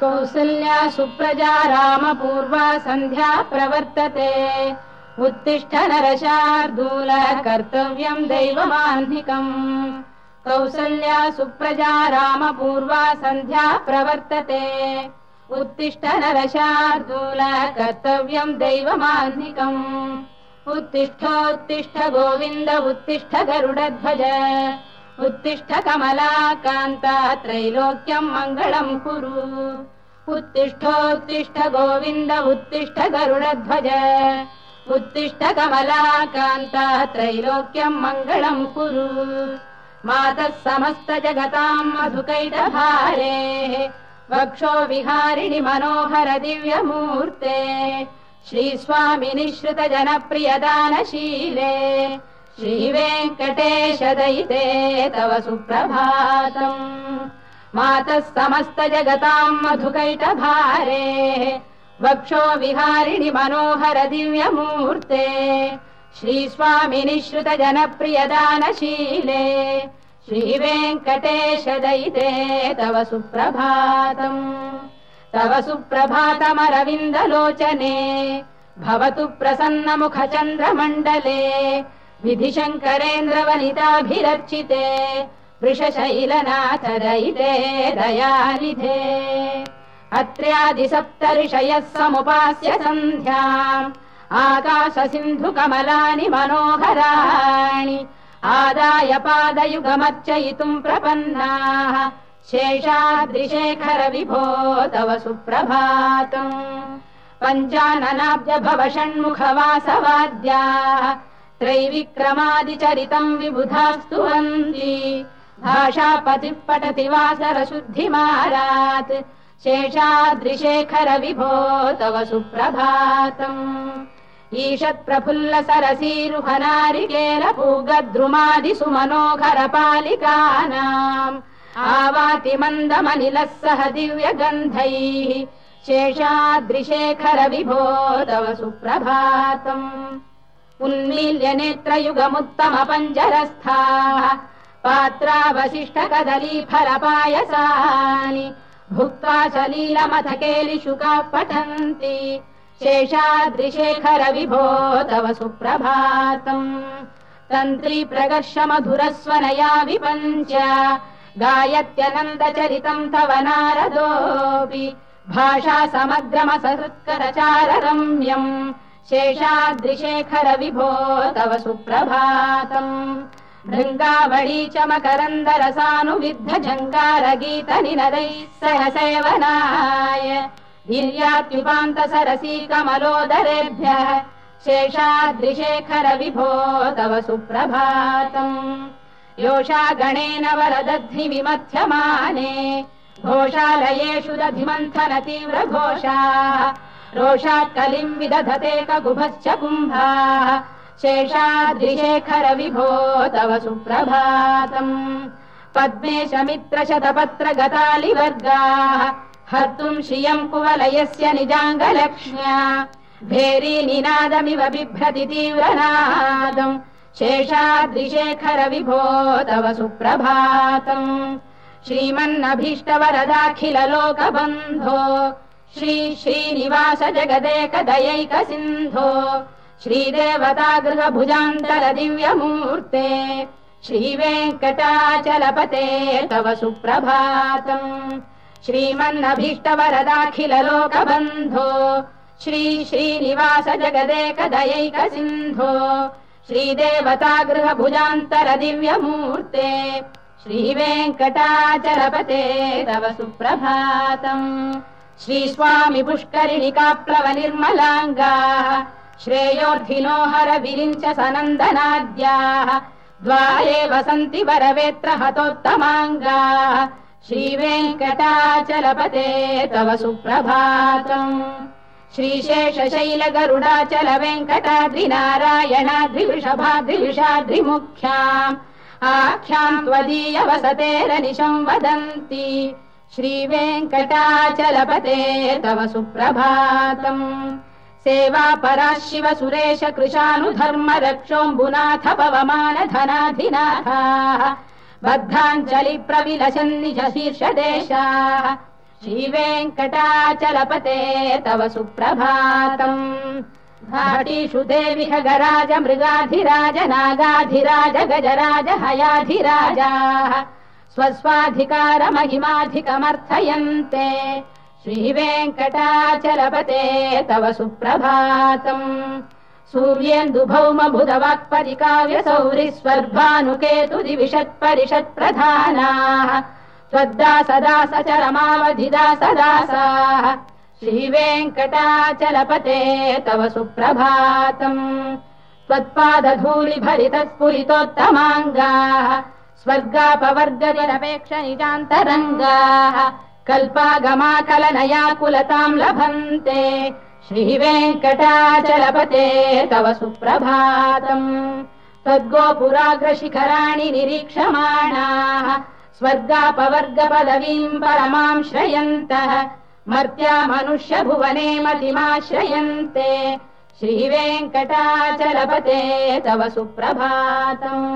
कौसल्या सुप्रजा रामपूर्वा सन्ध्या प्रवर्तते। उत्तिष्ठ नरशार्दूल कर्तव्यम् दैवमाह्निकम् कौसल्या सुप्रजा रामपूर्वा सन्ध्या प्रवर्तते। उत्तिष्ठ नरशार्दूल कर्तव्यम् दैवमाह्निकम् उत्तिष्ठोत्तिष्ठ गोविन्द उत्तिष्ठ गरुडध्वज उत्तिष्ठ कमला कान्ता त्रैलोक्यम् मङ्गलम् कुरु। उत्तिष्ठोत्तिष्ठ गोविन्द उत्तिष्ठ गरुडध्वज। उत्तिष्ठ कमला कान्ता त्रैलोक्यम् मङ्गलम् कुरु। मातः समस्त जगताम् मधुकैटभारेः। वक्षो विहारिणि मनोहर दिव्यमूर्ते। निःश्रित जनप्रियदानशीले श्रीवेङ्कटेश दयिते तव सुप्रभातम्। मातः समस्त जगताम् मधुकैटभारेः। वक्षो विहारिणि मनोहर दिव्यमूर्ते। श्रीस्वामि निःश्रित जनप्रियदानशीले श्रीवेङ्कटेश दयिते तव सुप्रभातम्। तव सुप्रभातमरविन्दलोचने। भवतु प्रसन्नमुख चन्द्रमण्डले विधिशङ्करेन्द्रवनिताभिरर्चिते वृषशैलनाथ दयिते दयानिधे। अत्र्यादिसप्तऋषयः समुपास्य सन्ध्याम् आकाश सिन्धु कमलानि मनोहराणि आदाय पादयुगमर्चयितुम् प्रपन्नाः शेषाद्रिशेखर विभो तव सुप्रभातम्। पञ्चाननाब्ज षण्मुखवासवाद्याः त्रैविक्रमादिचरितम् विबुधास्तुवन्ति भाषापतिः पठति वासरशुद्धिमारात् शेषाद्रिशेखर विभो तव सुप्रभातम्। ईषत्प्रफुल्ल सरसीरुहनारिकेल पूगद्रुमादिसु मनोहर पालिकानाम् आवाति मन्दमनिलः सह दिव्यगन्धैः। शेषाद्रिशेखर विभो तव सुप्रभातम् उन्मील्य नेत्रयुगमुत्तम पञ्जरस्थाः पात्रावशिष्ट कदली फलपायसानि भुक्त्वा सलीलमथ केलिशुकाः पठन्ति शेषाद्रिशेखर विभो तव सुप्रभातम् तन्त्री प्रगर्ष मधुरस्वनया विपञ्च गायत्यनन्दचरितम् तव नारदोऽपि भाषा समग्रमसहृत्करचार रम्यम् शेषाद्रिशेखर विभो तव सुप्रभातम्। भृङ्गावळी च मकरन्दरसानुविद्ध जङ्गारगीत निनदैः सह सेवनाय। वीर्यात्युपान्त सरसी कमलोदरेभ्यः शेषाद्रिशेखर विभो तव सुप्रभातम्। योषा गणेन वरदध्नि विमथ्यमाने घोषालयेषु दधिमन्थन तीव्र रोषात् कलिम् विदधते कगुभश्च कुम्भाः। शेषाद्रिशेखर विभो तव सुप्रभातम्। पद्मेश मित्र शतपत्र गतालिवर्गाः हर्तुम् श्रियम् कुवलयस्य निजाङ्गलक्ष्म्या। भेरी निनादमिव बिभ्रति तीव्रनादम्। शेषाद्रिशेखर विभो तव सुप्रभातम्। श्रीमन्नभीष्टवरदाखिल लोकबन्धो श्री श्रीनिवास जगदेक दयैक सिन्धो श्रीदेवता गृहभुजान्तर दिव्यमूर्ते श्रीवेङ्कटाचलपते तव सुप्रभातम् श्रीमन्नभीष्टवरदाखिल लोकबन्धो श्री श्रीनिवास जगदेक दयैक सिन्धो श्रीदेवता गृहभुजान्तर दिव्यमूर्ते श्रीवेङ्कटाचलपते तव सुप्रभातम् श्रीस्वामि पुष्करिणिकाप्लव निर्मलाङ्गाः श्रेयोर्धिनो हर विरिञ्च सनन्दनाद्याः द्वारे वसन्ति वरवेत्र हतोत्तमाङ्गाः श्रीवेङ्कटाचलपते तव सुप्रभातम्। श्रीशेषशैल गरुडाचल वेङ्कटाद्रिनारायणाद्रिवृषभाद्रिविषाद्रिमुख्याम् आख्याम् त्वदीय वसतेरनिशम् वदन्ति श्रीवेङ्कटाचलपते तव सुप्रभातम्। सेवा परा शिव सुरेश कृशानुधर्म रक्षोऽम्बुनाथ पवमान धनाधिनाथाः। बद्धाञ्जलि प्रविलसन्निज शीर्षदेशाः। श्रीवेङ्कटाचलपते तव सुप्रभातम्। भाटीषु देवि गराज मृगाधिराज नागाधिराज गजराज हयाधिराजाः स्वस्वाधिकार महिमाधिकमर्थयन्ते श्रीवेङ्कटाचलपते तव सुप्रभातम्। सूर्येन्दुभौम बुधवाक्परिकाव्य सौरि स्वर्भानुकेतु दिविशत्परिषत् प्रधानाः त्वद्दासदास चरमावधिदासदासाः श्रीवेङ्कटाचलपते तव सुप्रभातम्। त्वत्पादधूलिभरितस्फुरितोत्तमाङ्गाः स्वर्गापवर्गनिरपेक्ष निजान्तरङ्गाः कल्पागमाकलनयाकुलताम् लभन्ते श्रीवेङ्कटाचलपते तव सुप्रभातम् त्वद्गोपुराग्रशिखराणि निरीक्षमाणाः स्वर्गापवर्गपदवीम् परमाम् श्रयन्तः मर्त्या मनुष्य भुवने मतिमाश्रयन्ते श्रीवेङ्कटाचलपते तव सुप्रभातम्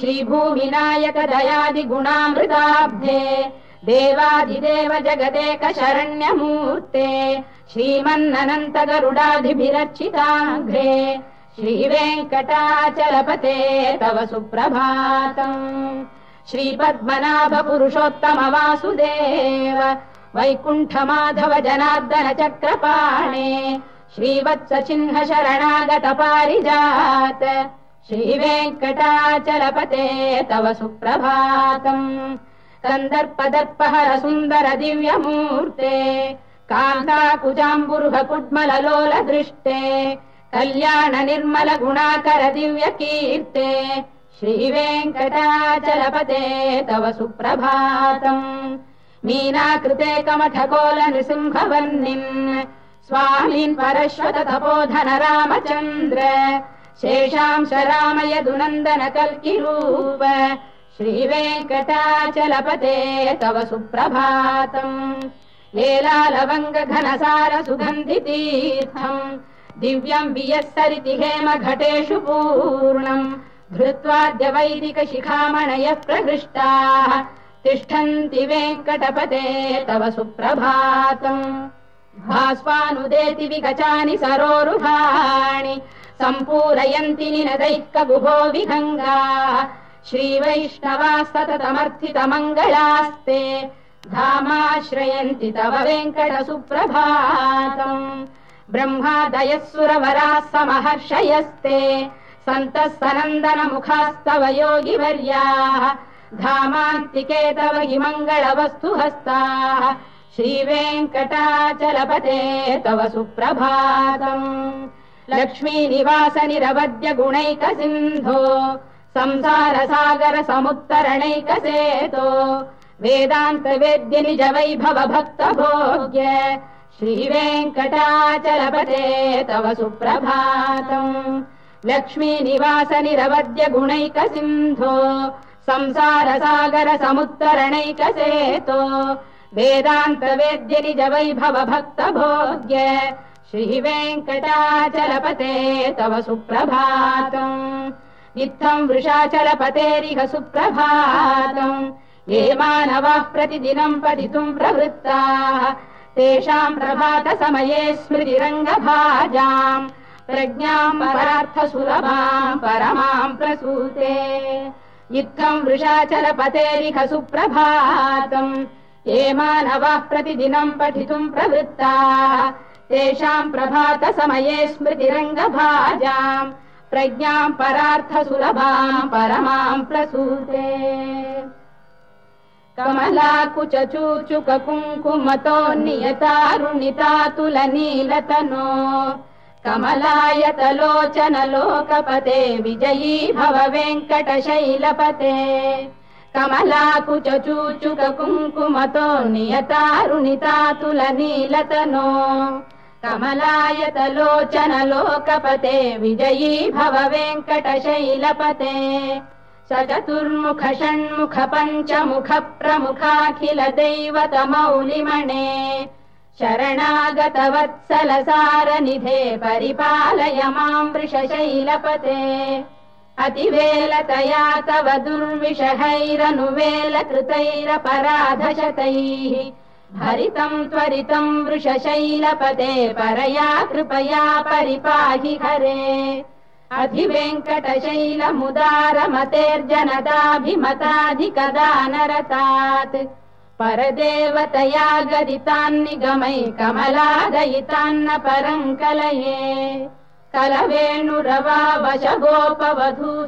श्रीभूमिनायक दयादिगुणामृताब्धे देवादिदेव जगदेक शरण्यमूर्ते श्रीमन्ननन्त गरुडाधिभिरचिताघ्रे श्रीवेङ्कटाचलपते तव सुप्रभातम् श्रीपद्मनाभ पुरुषोत्तम वासुदेव वैकुण्ठ माधव जनार्दन चक्रपाणे श्रीवत्स चिह्न शरणागत पारिजात श्रीवेङ्कटाचलपते तव सुप्रभातम्। सुन्दर दिव्यमूर्ते कान्ताकुजाम्बुरुह कुड्मललोल दृष्टे कल्याण निर्मल गुणाकर दिव्य कीर्ते श्रीवेङ्कटाचलपते तव सुप्रभातम्। मीनाकृते कमठकोल नृसिंहवर्णिन् स्वामीन् परश्वत तपोधन रामचन्द्र शेषांश रामयदुनन्दन कल्किरूप श्रीवेङ्कटाचलपते तव सुप्रभातम् लेलालवङ्ग घनसार सुगन्धितीर्थम् दिव्यम् वियस्सरिति हेम घटेषु पूर्णम् धृत्वाद्य वैदिक शिखामणयः प्रहृष्टाः तिष्ठन्ति वेङ्कटपते तव सुप्रभातम् भास्वानुदेति विगचानि सरोरुहाणि सम्पूरयन्ति निनदैः कगुभो विहङ्गाः। श्रीवैष्णवा सततमर्थितमङ्गलास्ते धामाश्रयन्ति तव वेङ्कट सुप्रभातम् ब्रह्मादयः सुरवराः समहर्षयस्ते सन्तः सनन्दन मुखास्तव योगिवर्याः। धामान्तिके तव हि हस्ताः श्रीवेङ्कटाचलपते तव सुप्रभातम् लक्ष्मीनिवास निरवद्य गुणैक सिन्धो संसार सागर समुत्तरणैकसेतो वेदान्त वेद्य निज वैभव भक्त भोग्य श्रीवेङ्कटाचलपते तव सुप्रभातम् लक्ष्मीनिवास निरवद्य गुणैक सिन्धो संसार सागर समुत्तरणैकसेतो वेदान्त वेद्य निज वैभव भक्त भोग्य श्रीवेङ्कटाचलपते तव सुप्रभातम् इत्थम् वृषाचलपतेरिह सुप्रभातम् ये मानवाः प्रतिदिनम् पठितुम् प्रवृत्ताः। तेषाम् प्रभात समये स्मृतिरङ्गभाजाम्। प्रज्ञाम् परार्थ सुलभाम् परमाम् प्रसूते। इत्थम् वृषाचलपतेरिह सुप्रभातम् ये मानवाः प्रतिदिनम् पठितुम् प्रवृत्ताः तेषाम् प्रभात समये स्मृतिरङ्गभाजाम् प्रज्ञाम् परार्थ सुलभाम् परमाम् प्रसूते। कुङ्कुमतो नियतारुणितातुलनीलतनो कमलायतलोचन लोकपते विजयी भव वेङ्कटशैलपते कुङ्कुमतो नियतारुणितातुलनीलतनो कमलायतलोचन लोकपते विजयी भव वेङ्कटशैलपते स चतुर्मुख षण्मुख पञ्चमुख प्रमुखाखिल दैवत मौलिमणे शरणागत वत्सल सारनिधे परिपालय माम् वृषशैलपते अतिवेलतया तव दुर्विषहैरनुवेलकृतैरपराधशतैः भरितम् त्वरितम् वृषशैलपते परया कृपया परिपाहि हरे। अधिवेङ्कटशैलमुदारमतेर्जनदाभिमताधिकदानरतात्। परदेवतया गदितान्निगमै कमलादयितान्न परम् कलये कलवेणुरवा वश गोपवधू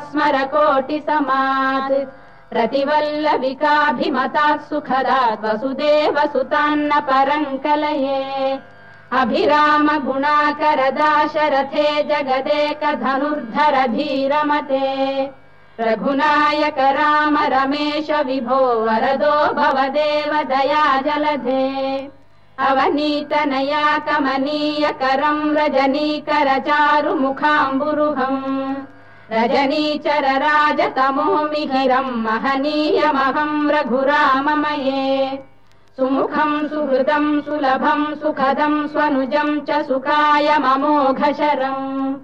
स्मर प्रतिवल्लविकाभिमतात् सुखदात् वसुदेव सुतान्न परम् कलये अभिराम गुणाकर दाशरथे जगदेक रघुनायक राम रमेश विभो वरदो भवदेव दया जलधे अवनीतनया कमनीय करम् रजनीकर चारु मुखाम्बुरुहम् रजनीचर राजतमो मिहिरम् महनीयमहम् रघुराममये। सुमुखम् सुहृदम् सुलभम् सुखदम् स्वनुजम् च सुखाय ममोघशरम्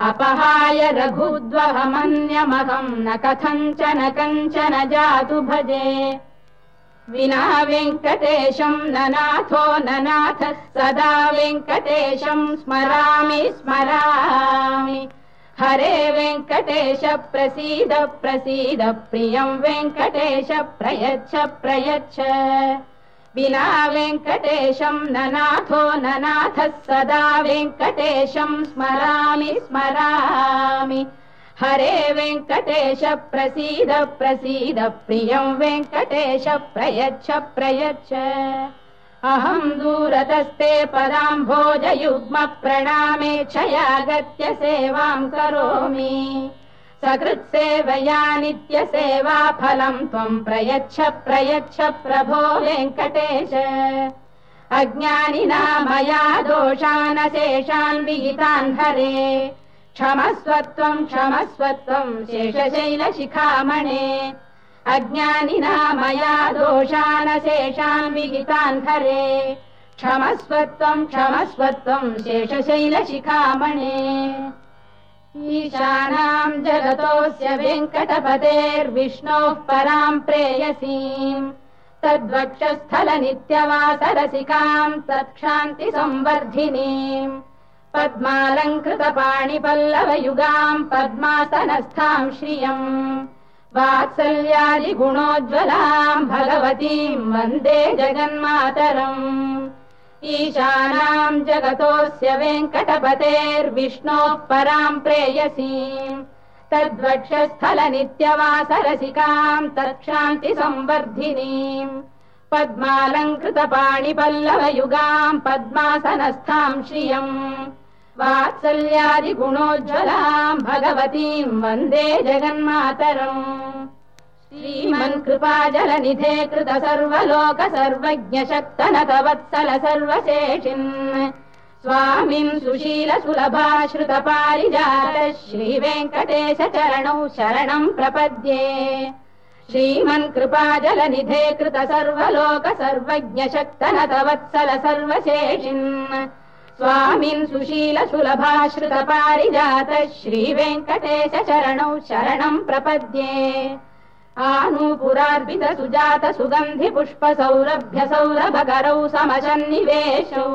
अपहाय रघुद्वहमन्यमहम् न कथञ्चन कञ्चन जातु भजे। विना वेङ्कटेशम् न नाथो न नाथः सदा वेङ्कटेशम् स्मरामि स्मरामि हरे वेङ्कटेश प्रसीद प्रसीद प्रियम् वेङ्कटेश प्रयच्छ प्रयच्छ। विना वेङ्कटेशम् न नाथो न नाथः सदा वेङ्कटेशम् स्मरामि स्मरामि। हरे वेङ्कटेश प्रसीद प्रसीद प्रियम् वेङ्कटेश प्रयच्छ प्रयच्छ अहम् दूरतस्ते पदाम् भोजयुग्म प्रणामे क्षयागत्य सेवाम् करोमि। सकृत्सेवया नित्यसेवा फलम् त्वम् प्रयच्छ प्रयच्छ प्रभो वेङ्कटेश। अज्ञानिना मया दोषानशेषान् विहितान् हरे। क्षमस्वत्वम् क्षमस्वत्वम् शेषशैलशिखामणे अज्ञानिना मया दोषानशेषान् विहितान् हरे क्षमस्वत्वम् क्षमस्वत्वम् शेषशैलशिखामणे। ईशानाम् जगतोऽस्य वेङ्कटपतेर्विष्णोः पराम् प्रेयसीम्। तद्वक्षस्थल नित्यवासरसिकाम् तत्क्षान्ति संवर्धिनीम् पद्मालङ्कृत पाणिपल्लवयुगाम् पद्मासनस्थाम् श्रियम् वात्सल्यादिगुणोज्ज्वलाम् भगवतीम् वन्दे जगन्मातरम्। ईशानाम् जगतोऽस्य वेङ्कटपतेर्विष्णोः पराम् प्रेयसीम् तद्वक्षस्थल नित्यवासरसिकाम् तत्क्षान्ति संवर्धिनीम् पद्मालङ्कृत पद्मासनस्थाम् श्रियम् वात्सल्यादिगुणोज्ज्वलाम् भगवतीम् वन्दे जगन्मातरम्। श्रीमन्कृपा जलनिधे कृत सर्वलोक सर्वज्ञ शक्तनत वत्सल सर्वशेषिन्। स्वामिन् सुशील सुलभाश्रुत पारिजात श्रीवेङ्कटेश चरणौ शरणम् प्रपद्ये। श्रीमन्कृपा जलनिधे कृत सर्वलोक सर्वज्ञ शक्तनत वत्सल सर्वशेषिन् स्वामिन् सुशील सुलभाश्रुत पारिजात श्रीवेङ्कटेश चरणौ शरणम् प्रपद्ये। आनूपुरार्पित सुजात सुगन्धि पुष्प सौरभ्य सौरभकरौ समशन्निवेशौ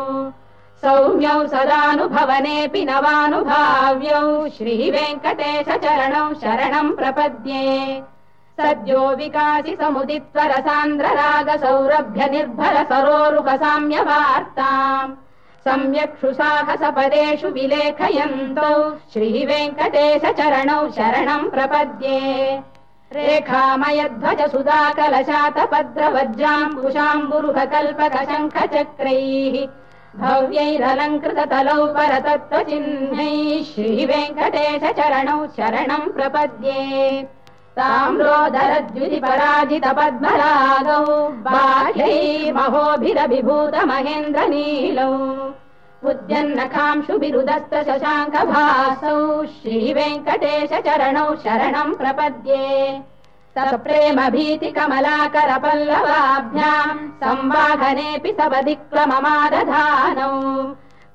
सौम्यौ सदानुभवनेऽपि नवानुभाव्यौ श्रीवेङ्कटेश चरणौ शरणम् प्रपद्ये। सद्यो विकासि राग सौरभ्य निर्भर सरोरुह साम्यवार्ताम् सम्यक्षु साहस पदेषु विलेखयन्तौ। श्रीवेङ्कटेश चरणौ शरणम् प्रपद्ये। रेखामयध्वज सुधा कलशातपद्रवज्राम्बुशाम्बुरुह कल्पक शङ्ख चक्रैः भव्यैरलङ्कृत तलौ परतत्त्वचिह्नैः। श्रीवेङ्कटेश चरणौ शरणम् प्रपद्ये ताम्रोदरद्युति पराजित पद्मरागौ बाह्यैर्महोभिरभिभूत महेन्द्र नीलौ उद्यन्नखांशुभिरुदस्त शशाङ्क भासौ श्रीवेङ्कटेश चरणौ शरणम् प्रपद्ये प्रेम भीति सबदिक्रममादधानौ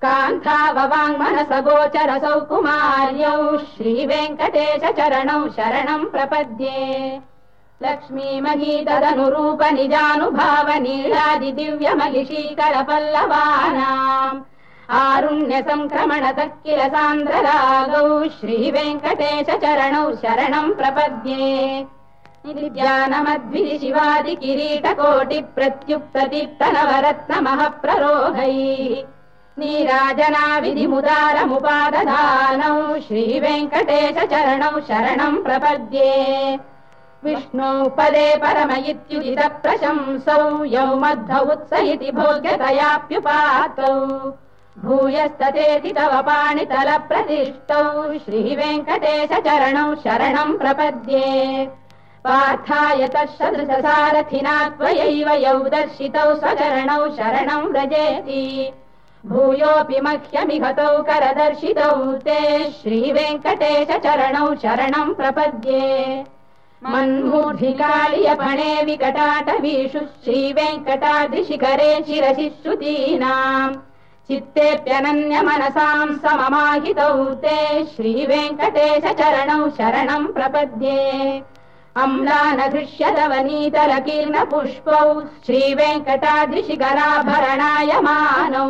कान्थाववाङ्मनसगोचरसौ कुमार्यौ श्रीवेङ्कटेश चरणौ शरणम् प्रपद्ये लक्ष्मी महीतदनुरूप निजानुभाव नीलादि दिव्यमलिशीकर पल्लवानाम् आरुण्य सङ्क्रमणतः किल सान्द्ररागौ श्रीवेङ्कटेश चरणौ शरणम् प्रपद्ये प्रत्युक्तदीप्तनवरत्नमः प्ररोहैः नीराजना विधिमुदारमुपादधानौ श्रीवेङ्कटेश चरणौ शरणम् प्रपद्ये। विष्णौ पदे परम इत्युदित प्रशंसौ यौ मध्व उत्स इति भोग्यतयाप्युपातौ। भूयस्ततेति तव पाणितल प्रतिष्ठौ श्रीवेङ्कटेश चरणौ शरणम् प्रपद्ये। पार्थाय तत्सदृशसारथिना त्वयैव यौ दर्शितौ स्वचरणौ शरणम् व्रजेति भूयोऽपि मह्यमिहतौ करदर्शितौ ते श्रीवेङ्कटेश चरणौ शरणम् प्रपद्ये। मन्मूर्धिकालियपणे विकटाटवीषु श्रीवेङ्कटादिशिखरे शिरसि श्रुतीनाम् चित्तेऽप्यनन्यमनसाम् सममाहितौ ते श्रीवेङ्कटेश चरणौ शरणम् प्रपद्ये अम्लानघृष्यदवनीतलकीर्ण पुष्पौ श्रीवेङ्कटादिशिखराभरणाय मानौ।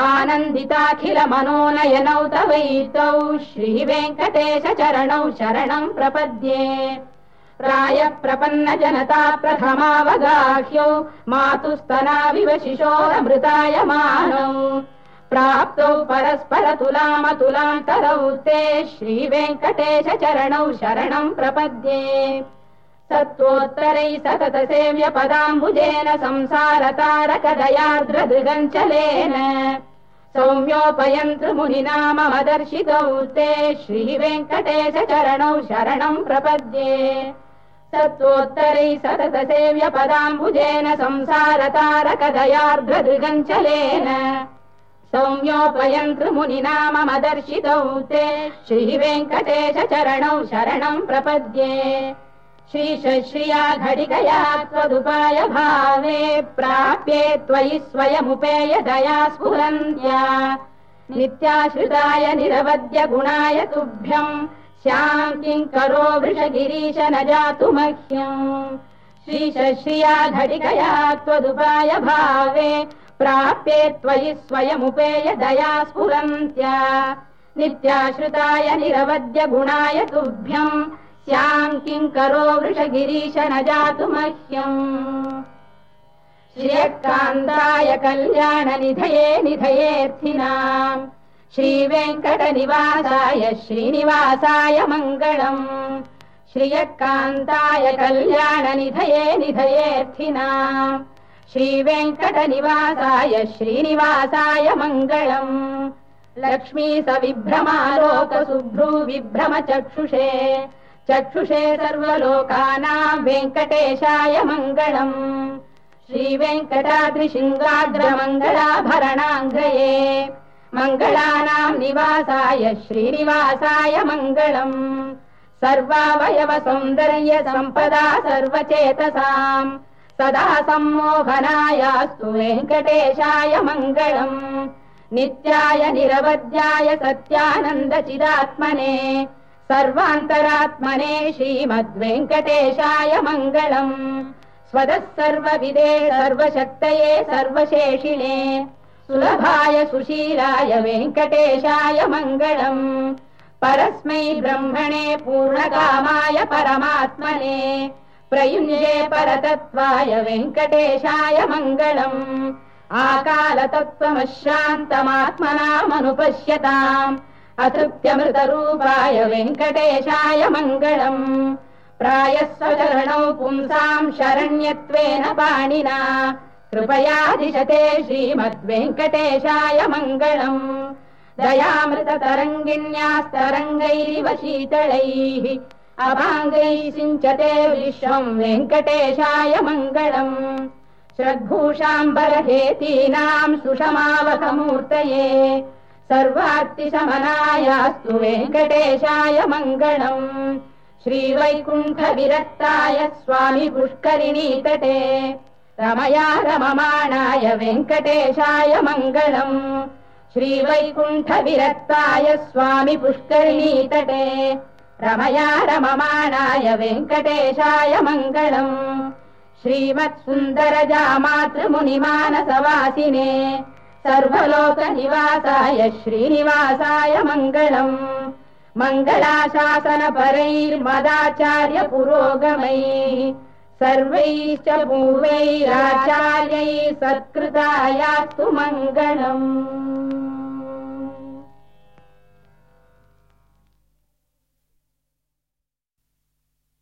आनन्दिताखिल मनोनयनौ तवैतौ श्रीवेङ्कटेश चरणौ शरणम् प्रपद्ये। प्राय प्रपन्न जनता प्रथमावगाह्यौ मातुस्तनाविव शिशोरमृताय मानौ प्राप्तौ परस्पर तुलामतुलान्तरौ ते श्रीवेङ्कटेश चरणौ शरणम् प्रपद्ये। सत्त्वोत्तरै सतत सेव्य पदाम्बुजेन सौम्योपयन्तृमुनिना मम दर्शितौ ते श्रीवेङ्कटेश चरणौ शरणम् प्रपद्ये। सत्त्वोत्तरै सतत सेव्य पदाम्बुजेन संसारतारकदयार्द्रदृगञ्चलेन सौम्योपयन्तृमुनिना मम दर्शितौ ते श्रीवेङ्कटेश चरणौ शरणम् प्रपद्ये। श्रीश्रिया घटिकया त्वदुपाय भावे प्राप्ये त्वयि स्वयमुपेय दया स्फुरन्त्या नित्याश्रिताय निरवद्य गुणाय तुभ्यम् स्याम् किम् करो वृषगिरीश न जातु मह्यम् श्रीश्रिया घटिकया त्वदुपाय भावे प्राप्ये त्वयि स्वयमुपेय दया स्फुरन्त्या। नित्याश्रिताय निरवद्य गुणाय तुभ्यम् स्याम् किम् करो वृषगिरीश न जातु मह्यम्। श्रियकान्ताय कल्याणनिधये निधयेऽर्थिनाम्। श्रीवेङ्कटनिवासाय श्रीनिवासाय मङ्गलम्। श्रियकान्ताय कल्याणनिधये निधयेऽर्थिनाम् श्रीवेङ्कटनिवासाय श्रीनिवासाय मङ्गलम् लक्ष्मी स विभ्रमालोकसुभ्रू विभ्रम चक्षुषे सर्वलोकानाम् वेङ्कटेशाय मङ्गलम् श्रीवेङ्कटाद्रिशिङ्गाग्रमङ्गलाभरणाङ्गये मङ्गलानाम् निवासाय श्रीनिवासाय मङ्गलम् सर्वावयव सौन्दर्य सम्पदा सर्वचेतसाम् सदा सम्मोहनायास्तु वेङ्कटेशाय मङ्गलम्। नित्याय निरवध्याय सत्यानन्दचिदात्मने सर्वान्तरात्मने श्रीमद्वेङ्कटेशाय मङ्गलम्। स्वदः सर्वविदे सर्वशक्तये सर्वशेषिणे। सुलभाय सुशीलाय वेङ्कटेशाय मङ्गलम्। परस्मै ब्रह्मणे पूर्णकामाय परमात्मने प्रयुञ्जे परतत्त्वाय वेङ्कटेशाय मङ्गलम्। आकालतत्त्वमशान्तमात्मनामनुपश्यताम् अतृप्त्यमृतरूपाय वेङ्कटेशाय मङ्गलम्। प्रायः स्वचरणौ पुंसाम् शरण्यत्वेन पाणिना। कृपयादिशते श्रीमद्वेङ्कटेशाय मङ्गलम्। दयामृततरङ्गिण्यास्तरङ्गैरिव शीतलैः अभाङ्गैः सिञ्चते विश्वम् वेङ्कटेशाय मङ्गलम्। श्रद्भूषाम्बरहेतीनाम् सुषमावकमूर्तये सर्वार्तिशमनायास्तु वेङ्कटेशाय मङ्गलम्। श्रीवैकुण्ठविरक्ताय स्वामि पुष्करिणीतटे रमया रममाणाय वेङ्कटेशाय मङ्गलम्। श्रीवैकुण्ठविरक्ताय स्वामि पुष्करिणीतटे रमया रममाणाय वेङ्कटेशाय मङ्गलम्। श्रीमत्सुन्दरजामातृमुनिमानसवासिने सर्वलोकनिवासाय श्रीनिवासाय मङ्गलम्। मङ्गलाशासनपरैर्मदाचार्य पुरोगमैः सर्वैश्च पूर्वैराचार्यैः सत्कृतायास्तु मङ्गलम्